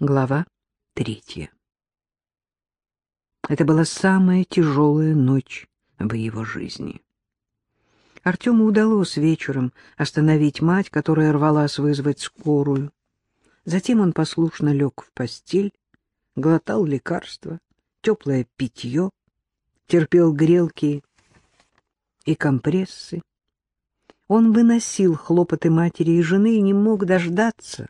Глава третья. Это была самая тяжелая ночь в его жизни. Артему удалось вечером остановить мать, которая рвалась вызвать скорую. Затем он послушно лег в постель, глотал лекарства, теплое питье, терпел грелки и компрессы. Он выносил хлопоты матери и жены и не мог дождаться,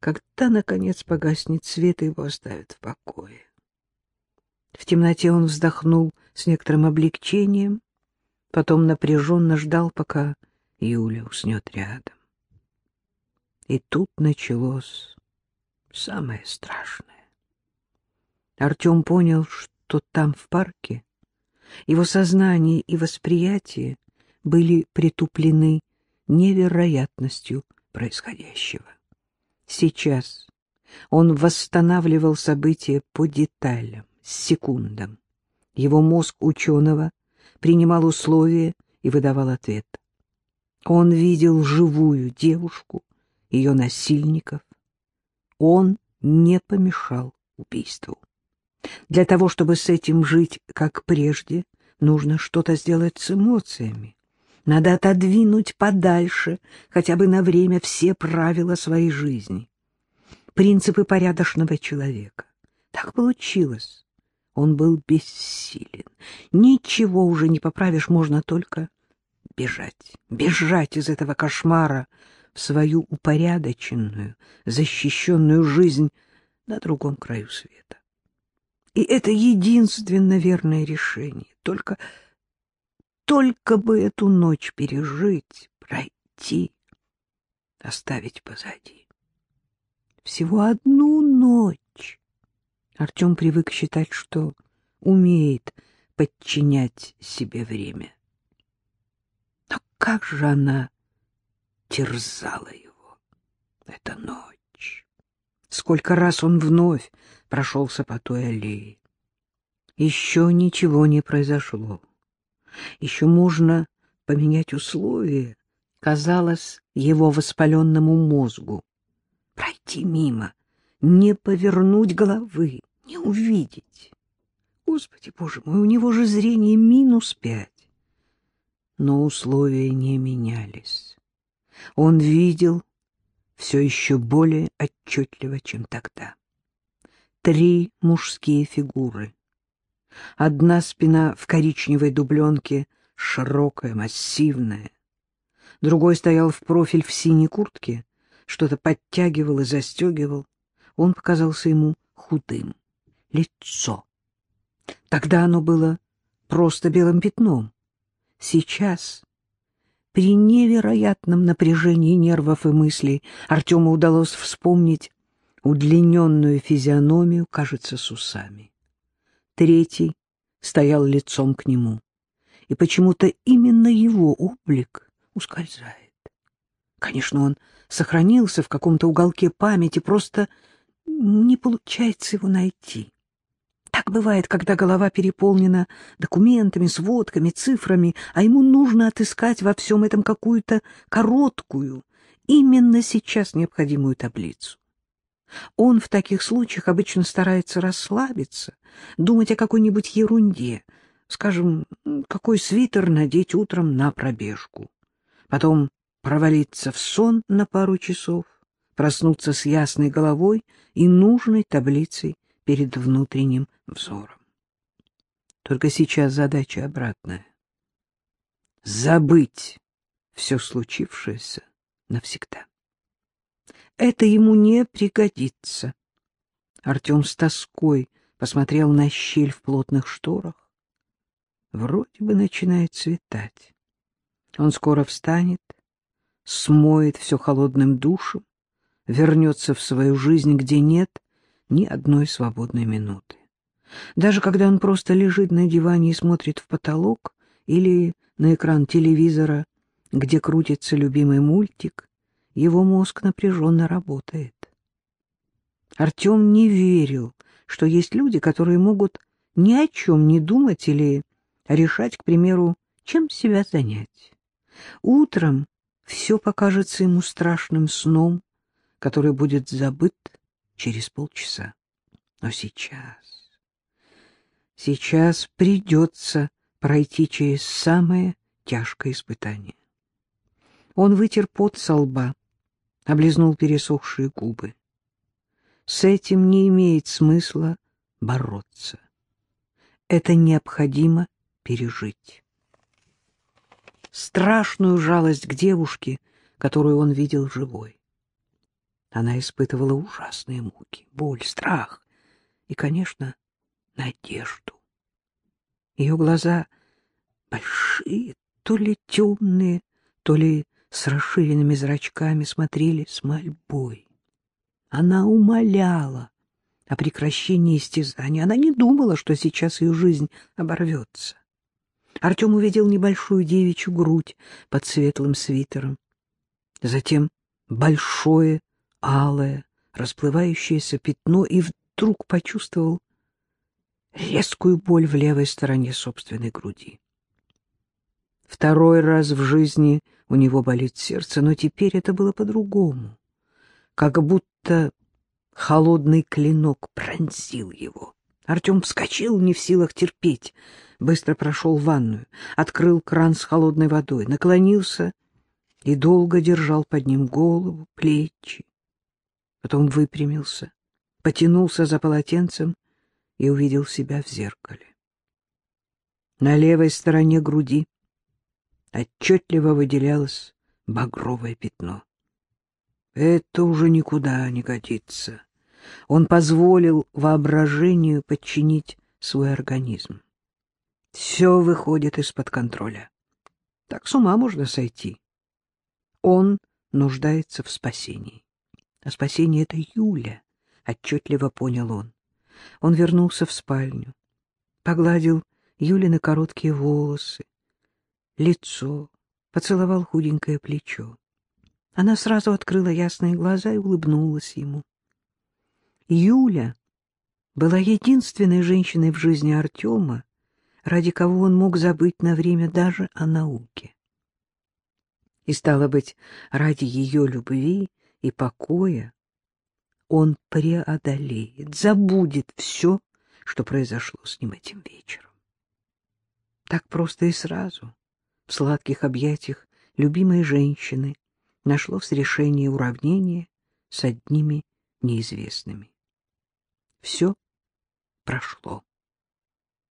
когда, наконец, погаснет свет и его оставят в покое. В темноте он вздохнул с некоторым облегчением, потом напряженно ждал, пока Юля уснет рядом. И тут началось самое страшное. Артем понял, что там, в парке, его сознание и восприятие были притуплены невероятностью происходящего. Сейчас он восстанавливал события по деталям, секундам. Его мозг ученого принимал условия и выдавал ответ. Он видел живую девушку, ее насильников. Он не помешал убийству. Для того, чтобы с этим жить, как прежде, нужно что-то сделать с эмоциями. Надо отодвинуть подальше, хотя бы на время, все правила своей жизни. Принципы порядочного человека. Так получилось. Он был бессилен. Ничего уже не поправишь, можно только бежать. Бежать из этого кошмара в свою упорядоченную, защищенную жизнь на другом краю света. И это единственно верное решение. Только только бы эту ночь пережить, пройти, оставить позади. Всего одну ночь. Артем привык считать, что умеет подчинять себе время. Но как же она терзала его, эта ночь! Сколько раз он вновь прошелся по той аллее. Еще ничего не произошло. Еще можно поменять условия, казалось его воспаленному мозгу. Пройти мимо, не повернуть головы, не увидеть. Господи, боже мой, у него же зрение минус пять. Но условия не менялись. Он видел все еще более отчетливо, чем тогда. Три мужские фигуры — Одна спина в коричневой дубленке, широкая, массивная. Другой стоял в профиль в синей куртке, что-то подтягивал и застегивал. Он показался ему худым. Лицо. Тогда оно было просто белым пятном. Сейчас, при невероятном напряжении нервов и мыслей, Артему удалось вспомнить удлиненную физиономию, кажется, с усами. Третий стоял лицом к нему, и почему-то именно его облик ускользает. Конечно, он сохранился в каком-то уголке памяти, просто не получается его найти. Так бывает, когда голова переполнена документами, сводками, цифрами, а ему нужно отыскать во всем этом какую-то короткую, именно сейчас необходимую таблицу. Он в таких случаях обычно старается расслабиться, думать о какой-нибудь ерунде, скажем, какой свитер надеть утром на пробежку. Потом провалиться в сон на пару часов, проснуться с ясной головой и нужной таблицей перед внутренним взором. Только сейчас задача обратная. Забыть все случившееся навсегда это ему не пригодится. Артем с тоской посмотрел на щель в плотных шторах. Вроде бы начинает светать. Он скоро встанет, смоет все холодным душем, вернется в свою жизнь, где нет ни одной свободной минуты. Даже когда он просто лежит на диване и смотрит в потолок или на экран телевизора, где крутится любимый мультик, его мозг напряженно работает. Артем не верил, что есть люди, которые могут ни о чем не думать или решать, к примеру, чем себя занять. Утром все покажется ему страшным сном, который будет забыт через полчаса. Но сейчас... Сейчас придется пройти через самое тяжкое испытание. Он вытер пот со лба, облизнул пересохшие губы. С этим не имеет смысла бороться. Это необходимо пережить. Страшную жалость к девушке, которую он видел живой. Она испытывала ужасные муки, боль, страх и, конечно, надежду. Ее глаза большие, то ли темные, то ли с расширенными зрачками смотрели с мольбой. Она умоляла о прекращении истязаний. Она не думала, что сейчас ее жизнь оборвется. Артем увидел небольшую девичью грудь под светлым свитером. Затем большое, алое, расплывающееся пятно и вдруг почувствовал резкую боль в левой стороне собственной груди. Второй раз в жизни у него болит сердце, но теперь это было по-другому. Как будто холодный клинок пронзил его. Артем вскочил, не в силах терпеть, быстро прошел ванную, открыл кран с холодной водой, наклонился и долго держал под ним голову, плечи. Потом выпрямился, потянулся за полотенцем и увидел себя в зеркале. На левой стороне груди отчетливо выделялось багровое пятно. Это уже никуда не годится. Он позволил воображению подчинить свой организм. Все выходит из-под контроля. Так с ума можно сойти. Он нуждается в спасении. А спасение — это Юля, — отчетливо понял он. Он вернулся в спальню, погладил Юлины короткие волосы, лицо, поцеловал худенькое плечо. Она сразу открыла ясные глаза и улыбнулась ему. Юля была единственной женщиной в жизни Артема, ради кого он мог забыть на время даже о науке. И, стало быть, ради ее любви и покоя он преодолеет, забудет все, что произошло с ним этим вечером. Так просто и сразу, в сладких объятиях любимой женщины, нашлось решение уравнения с одними неизвестными. Все прошло.